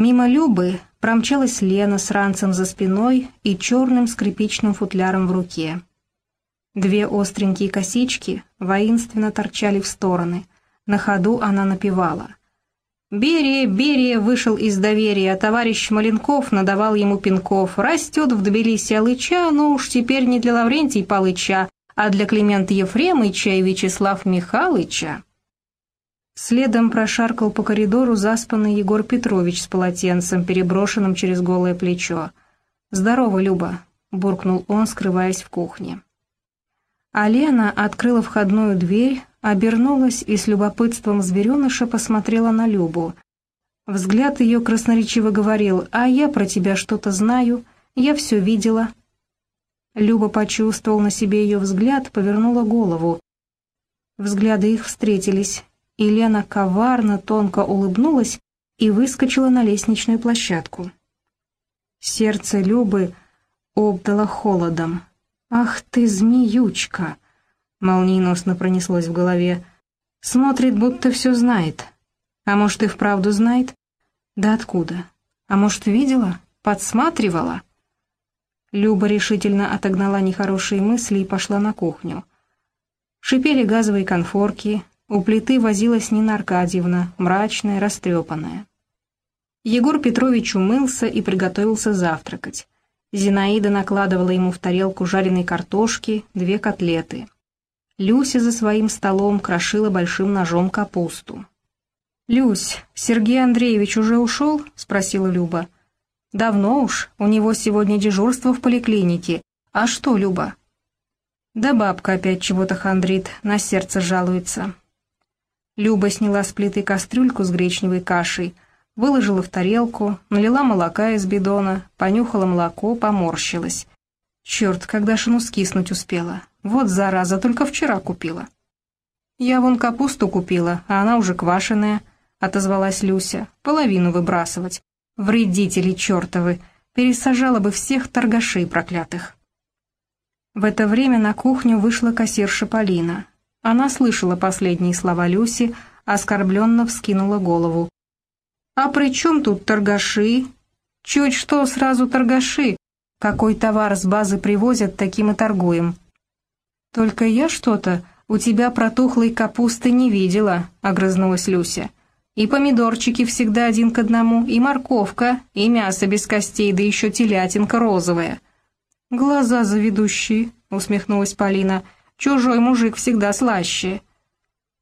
Мимо Любы промчалась Лена с ранцем за спиной и черным скрипичным футляром в руке. Две остренькие косички воинственно торчали в стороны. На ходу она напевала. Берия, Берия вышел из доверия, товарищ Маленков надавал ему пинков. Растет в Тбилиси Алыча, но уж теперь не для Лаврентия Палыча, а для Климента Ефремыча и Вячеслав Михалыча. Следом прошаркал по коридору заспанный Егор Петрович с полотенцем, переброшенным через голое плечо. «Здорово, Люба», — буркнул он, скрываясь в кухне. А Лена открыла входную дверь, обернулась и с любопытством звереныша посмотрела на Любу. Взгляд ее красноречиво говорил «А я про тебя что-то знаю, я все видела». Люба почувствовал на себе ее взгляд, повернула голову. Взгляды их встретились, и Лена коварно, тонко улыбнулась и выскочила на лестничную площадку. Сердце Любы обдало холодом. «Ах ты, змеючка!» Молниеносно пронеслось в голове. «Смотрит, будто все знает. А может, и вправду знает? Да откуда? А может, видела? Подсматривала?» Люба решительно отогнала нехорошие мысли и пошла на кухню. Шипели газовые конфорки, у плиты возилась Нина Аркадьевна, мрачная, растрепанная. Егор Петрович умылся и приготовился завтракать. Зинаида накладывала ему в тарелку жареной картошки, две котлеты. Люся за своим столом крошила большим ножом капусту. «Люсь, Сергей Андреевич уже ушел?» — спросила Люба. «Давно уж, у него сегодня дежурство в поликлинике. А что, Люба?» «Да бабка опять чего-то хандрит, на сердце жалуется». Люба сняла с плиты кастрюльку с гречневой кашей — выложила в тарелку, налила молока из бидона, понюхала молоко, поморщилась. Черт, когда шину скиснуть успела. Вот зараза, только вчера купила. Я вон капусту купила, а она уже квашеная, отозвалась Люся. Половину выбрасывать. Вредители чертовы, пересажала бы всех торгашей проклятых. В это время на кухню вышла кассирша Полина. Она слышала последние слова Люси, оскорбленно вскинула голову. «А при чем тут торгаши?» «Чуть что, сразу торгаши. Какой товар с базы привозят, таким и торгуем». «Только я что-то у тебя протухлой капусты не видела», — огрызнулась Люся. «И помидорчики всегда один к одному, и морковка, и мясо без костей, да еще телятинка розовая». «Глаза заведущие», — усмехнулась Полина. «Чужой мужик всегда слаще».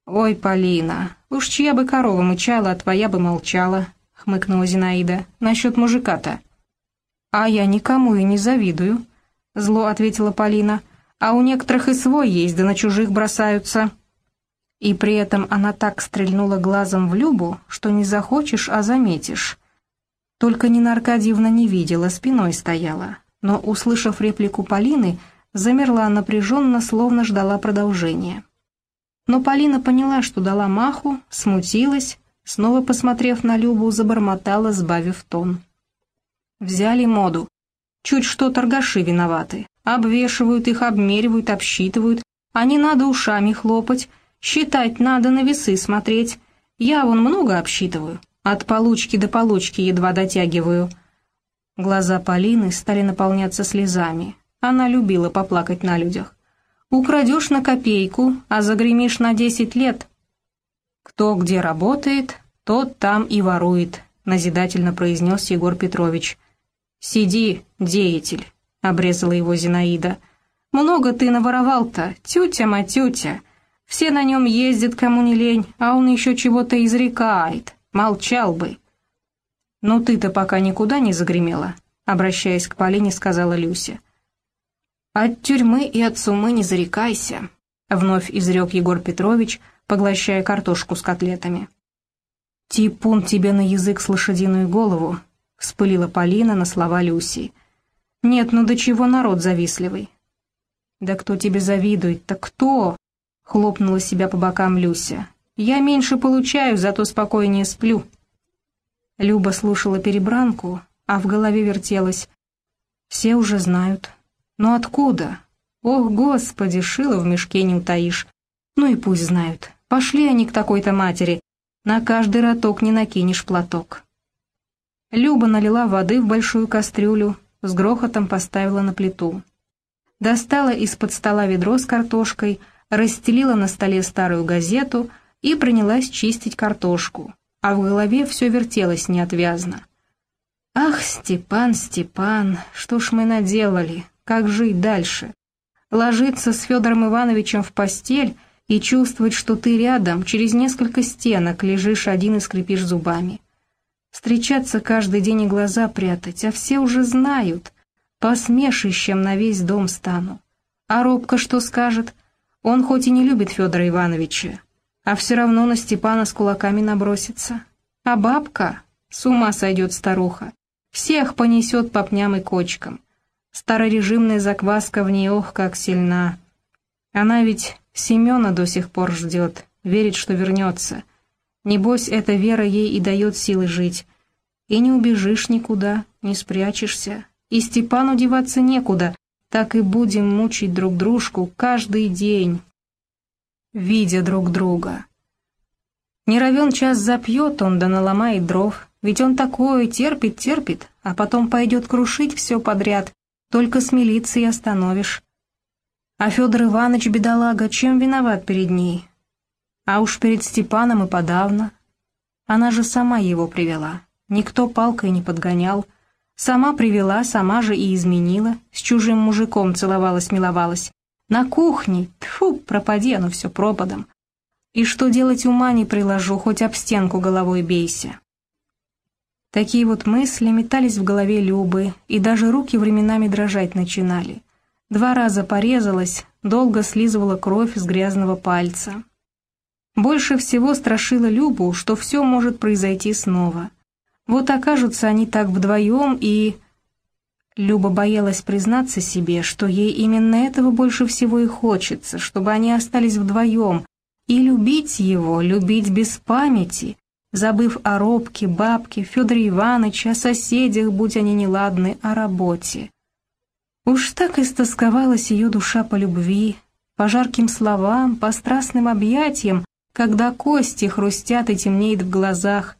«Ой, Полина, уж чья бы корова мычала, а твоя бы молчала», — хмыкнула Зинаида. «Насчет мужика-то». «А я никому и не завидую», — зло ответила Полина. «А у некоторых и свой есть, да на чужих бросаются». И при этом она так стрельнула глазом в Любу, что не захочешь, а заметишь. Только Нина Аркадьевна не видела, спиной стояла, но, услышав реплику Полины, замерла напряженно, словно ждала продолжения. Но Полина поняла, что дала маху, смутилась, снова посмотрев на Любу, забормотала, сбавив тон. Взяли моду. Чуть что торгаши виноваты. Обвешивают их, обмеривают, обсчитывают. А не надо ушами хлопать. Считать надо, на весы смотреть. Я вон много обсчитываю. От получки до получки едва дотягиваю. Глаза Полины стали наполняться слезами. Она любила поплакать на людях. Украдешь на копейку, а загремишь на десять лет. Кто где работает, тот там и ворует, назидательно произнес Егор Петрович. Сиди, деятель, обрезала его Зинаида. Много ты наворовал-то, тютя-матютя. Все на нем ездят, кому не лень, а он еще чего-то изрекает. Молчал бы. «Ну ты-то пока никуда не загремела», — обращаясь к Полине, сказала Люся. «От тюрьмы и от сумы не зарекайся», — вновь изрек Егор Петрович, поглощая картошку с котлетами. «Типун тебе на язык с лошадиную голову», — вспылила Полина на слова Люси. «Нет, ну до чего народ завистливый?» «Да кто тебе завидует-то, кто?» — хлопнула себя по бокам Люся. «Я меньше получаю, зато спокойнее сплю». Люба слушала перебранку, а в голове вертелась. «Все уже знают, но откуда? Ох, господи, шило в мешке не утаишь. Ну и пусть знают. Пошли они к такой-то матери. На каждый роток не накинешь платок. Люба налила воды в большую кастрюлю, с грохотом поставила на плиту. Достала из-под стола ведро с картошкой, расстелила на столе старую газету и принялась чистить картошку, а в голове все вертелось неотвязно. «Ах, Степан, Степан, что ж мы наделали? Как жить дальше? Ложиться с Федором Ивановичем в постель и чувствовать, что ты рядом, через несколько стенок лежишь один и скрипишь зубами. Встречаться каждый день и глаза прятать, а все уже знают. Посмешищем на весь дом стану. А Робка что скажет? Он хоть и не любит Федора Ивановича, а все равно на Степана с кулаками набросится. А бабка? С ума сойдет старуха. Всех понесет по пням и кочкам. Старорежимная закваска в ней, ох, как сильна. Она ведь Семена до сих пор ждет, верит, что вернется. Небось, эта вера ей и дает силы жить. И не убежишь никуда, не спрячешься. И Степану деваться некуда, так и будем мучить друг дружку каждый день, видя друг друга. Не равен час запьет он, да наломает дров, ведь он такое терпит, терпит, а потом пойдет крушить все подряд, только с милицией остановишь. А Федор Иванович, бедолага, чем виноват перед ней? А уж перед Степаном и подавно. Она же сама его привела, никто палкой не подгонял. Сама привела, сама же и изменила, с чужим мужиком целовалась-миловалась. На кухне, тфу, пропади оно все пропадом. И что делать ума не приложу, хоть об стенку головой бейся. Такие вот мысли метались в голове Любы, и даже руки временами дрожать начинали. Два раза порезалась, долго слизывала кровь с грязного пальца. Больше всего страшило Любу, что все может произойти снова. Вот окажутся они так вдвоем и... Люба боялась признаться себе, что ей именно этого больше всего и хочется, чтобы они остались вдвоем, и любить его, любить без памяти, забыв о робке, бабке, Федоре Ивановиче, о соседях, будь они неладны, о работе. Уж так истосковалась ее душа по любви, по жарким словам, по страстным объятиям, когда кости хрустят и темнеет в глазах,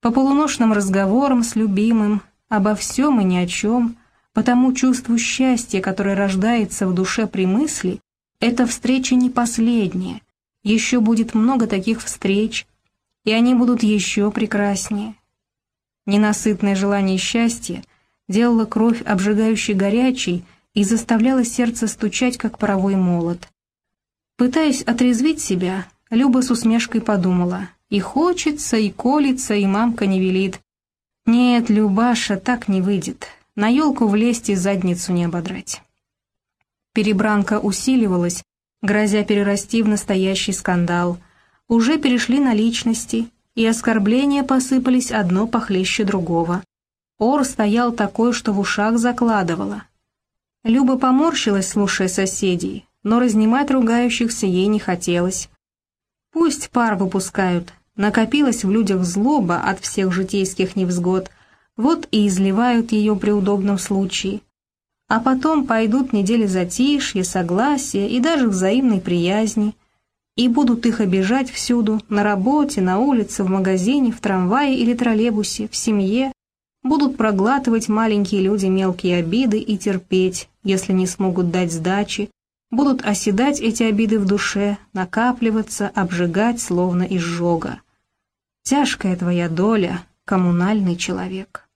по полуношным разговорам с любимым, обо всем и ни о чем, по тому чувству счастья, которое рождается в душе при мысли, эта встреча не последняя, еще будет много таких встреч, и они будут еще прекраснее. Ненасытное желание счастья — делала кровь обжигающей горячей и заставляла сердце стучать, как паровой молот. Пытаясь отрезвить себя, Люба с усмешкой подумала, и хочется, и колется, и мамка не велит. Нет, Любаша, так не выйдет, на елку влезть и задницу не ободрать. Перебранка усиливалась, грозя перерасти в настоящий скандал. Уже перешли на личности, и оскорбления посыпались одно похлеще другого. Ор стоял такой, что в ушах закладывало. Люба поморщилась, слушая соседей, но разнимать ругающихся ей не хотелось. Пусть пар выпускают, накопилась в людях злоба от всех житейских невзгод, вот и изливают ее при удобном случае. А потом пойдут недели затишья, согласия и даже взаимной приязни, и будут их обижать всюду, на работе, на улице, в магазине, в трамвае или троллейбусе, в семье, будут проглатывать маленькие люди мелкие обиды и терпеть, если не смогут дать сдачи, будут оседать эти обиды в душе, накапливаться, обжигать, словно изжога. Тяжкая твоя доля, коммунальный человек.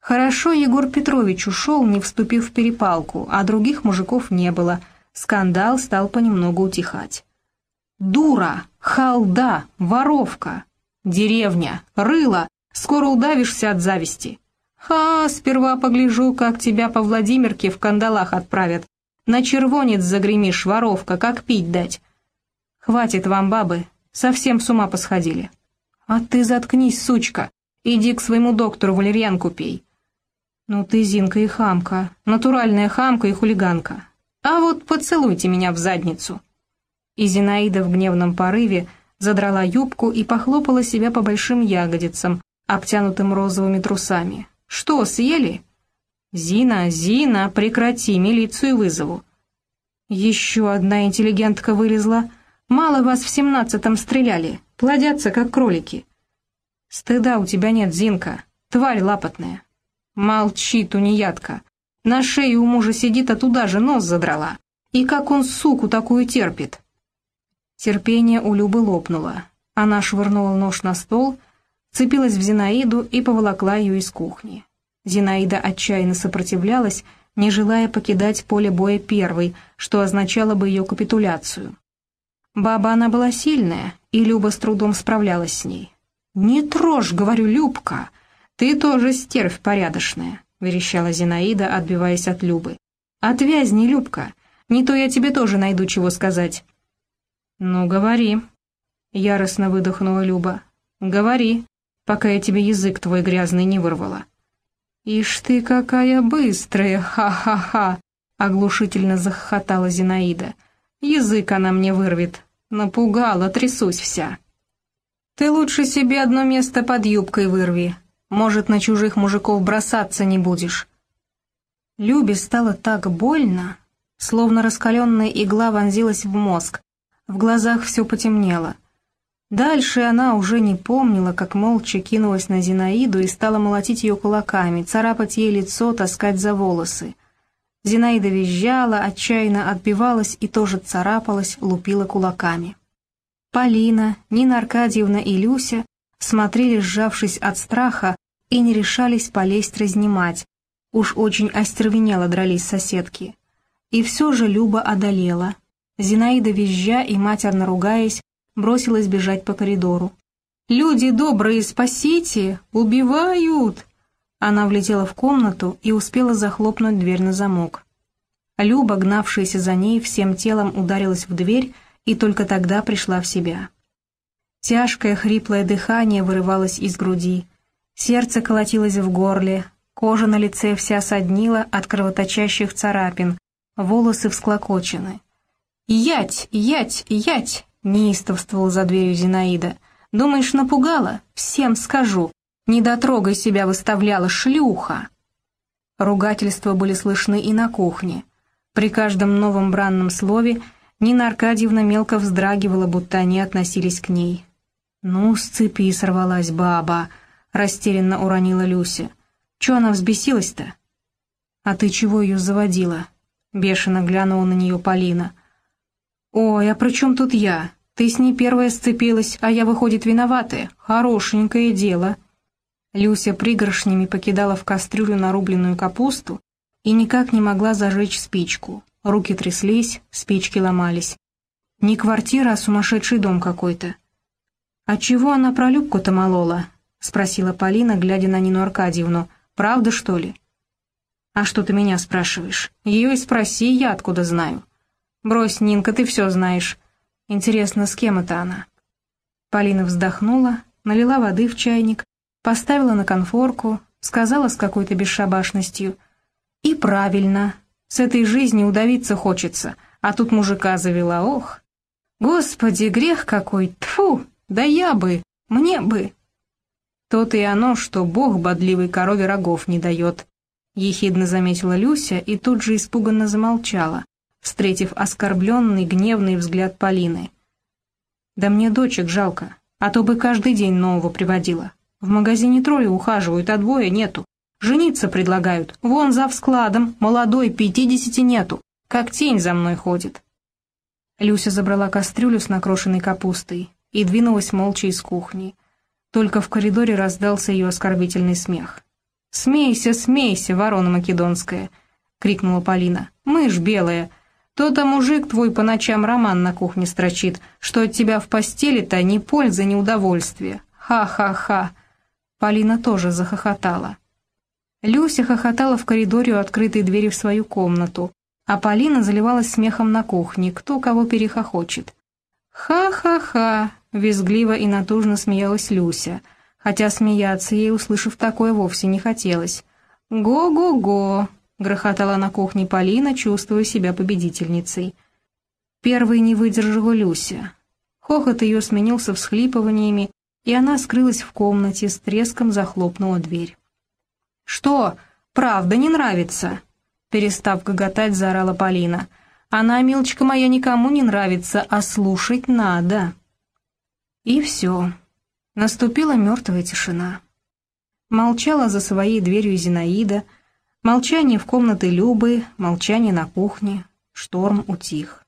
Хорошо Егор Петрович ушел, не вступив в перепалку, а других мужиков не было. Скандал стал понемногу утихать. «Дура! Халда! Воровка! Деревня! Рыла! Скоро удавишься от зависти. Ха, сперва погляжу, как тебя по Владимирке в кандалах отправят. На червонец загремишь, воровка, как пить дать. Хватит вам, бабы, совсем с ума посходили. А ты заткнись, сучка, иди к своему доктору валерьянку пей. Ну ты, Зинка, и хамка, натуральная хамка и хулиганка. А вот поцелуйте меня в задницу. И Зинаида в гневном порыве задрала юбку и похлопала себя по большим ягодицам, обтянутым розовыми трусами. «Что, съели?» «Зина, Зина, прекрати, милицию вызову». Еще одна интеллигентка вылезла. «Мало вас в семнадцатом стреляли, плодятся, как кролики». «Стыда у тебя нет, Зинка. тварь лапотная. Молчи, тунеядка. На шее у мужа сидит, а туда же нос задрала. И как он суку такую терпит? Терпение у Любы лопнуло. Она швырнула нож на стол, цепилась в Зинаиду и поволокла ее из кухни. Зинаида отчаянно сопротивлялась, не желая покидать поле боя первой, что означало бы ее капитуляцию. Баба она была сильная, и Люба с трудом справлялась с ней. «Не трожь, — говорю, Любка, — ты тоже стервь порядочная», — верещала Зинаида, отбиваясь от Любы. «Отвязни, Любка, не то я тебе тоже найду чего сказать». «Ну, говори», — яростно выдохнула Люба. «Говори, пока я тебе язык твой грязный не вырвала». «Ишь ты какая быстрая, ха-ха-ха!» — оглушительно захохотала Зинаида. «Язык она мне вырвет. Напугала, трясусь вся». «Ты лучше себе одно место под юбкой вырви. Может, на чужих мужиков бросаться не будешь». Любе стало так больно, словно раскаленная игла вонзилась в мозг. В глазах все потемнело. Дальше она уже не помнила, как молча кинулась на Зинаиду и стала молотить ее кулаками, царапать ей лицо, таскать за волосы. Зинаида визжала, отчаянно отбивалась и тоже царапалась, лупила кулаками. Полина, Нина Аркадьевна и Люся смотрели, сжавшись от страха, и не решались полезть разнимать. Уж очень остервенело дрались соседки. И все же Люба одолела. Зинаида, визжа и матерно ругаясь, бросилась бежать по коридору. «Люди добрые, спасите! Убивают!» Она влетела в комнату и успела захлопнуть дверь на замок. Люба, гнавшаяся за ней, всем телом ударилась в дверь и только тогда пришла в себя. Тяжкое хриплое дыхание вырывалось из груди, сердце колотилось в горле, кожа на лице вся соднила от кровоточащих царапин, волосы всклокочены. «Ять! Ять! Ять!» неистовствовал за дверью Зинаида. «Думаешь, напугала? Всем скажу. Не дотрогай себя выставляла, шлюха!» Ругательства были слышны и на кухне. При каждом новом бранном слове Нина Аркадьевна мелко вздрагивала, будто они относились к ней. «Ну, с цепи сорвалась баба», — растерянно уронила Люся. «Чё она взбесилась-то?» «А ты чего ее заводила?» — бешено глянула на нее Полина. «Ой, а при чем тут я? Ты с ней первая сцепилась, а я, выходит, виноватая. Хорошенькое дело». Люся пригоршнями покидала в кастрюлю нарубленную капусту и никак не могла зажечь спичку. Руки тряслись, спички ломались. Не квартира, а сумасшедший дом какой-то. «А чего она про Любку-то молола?» — спросила Полина, глядя на Нину Аркадьевну. «Правда, что ли?» «А что ты меня спрашиваешь? Ее и спроси, я откуда знаю». «Брось, Нинка, ты все знаешь. Интересно, с кем это она?» Полина вздохнула, налила воды в чайник, поставила на конфорку, сказала с какой-то бесшабашностью. «И правильно. С этой жизни удавиться хочется, а тут мужика завела, ох! Господи, грех какой! Тфу! Да я бы! Мне бы!» «То-то и оно, что Бог бодливой корове рогов не дает», — ехидно заметила Люся и тут же испуганно замолчала, встретив оскорбленный, гневный взгляд Полины. «Да мне дочек жалко, а то бы каждый день нового приводила. В магазине трое ухаживают, а двое нету. Жениться предлагают, вон за складом, молодой, пятидесяти нету, как тень за мной ходит». Люся забрала кастрюлю с накрошенной капустой и двинулась молча из кухни. Только в коридоре раздался ее оскорбительный смех. «Смейся, смейся, ворона македонская!» — крикнула Полина. «Мышь белая! То-то мужик твой по ночам роман на кухне строчит, что от тебя в постели-то ни пользы, ни удовольствия. Ха-ха-ха!» Полина тоже захохотала. Люся хохотала в коридоре у открытой двери в свою комнату, а Полина заливалась смехом на кухне, кто кого перехохочет. «Ха-ха-ха!» — визгливо и натужно смеялась Люся, хотя смеяться ей, услышав такое, вовсе не хотелось. «Го-го-го!» — грохотала на кухне Полина, чувствуя себя победительницей. Первой не выдержала Люся. Хохот ее сменился всхлипываниями, и она скрылась в комнате, с треском захлопнула дверь. «Что, правда не нравится?» Перестав гоготать, заорала Полина. «Она, милочка моя, никому не нравится, а слушать надо». И все. Наступила мертвая тишина. Молчала за своей дверью Зинаида, молчание в комнаты Любы, молчание на кухне, шторм утих.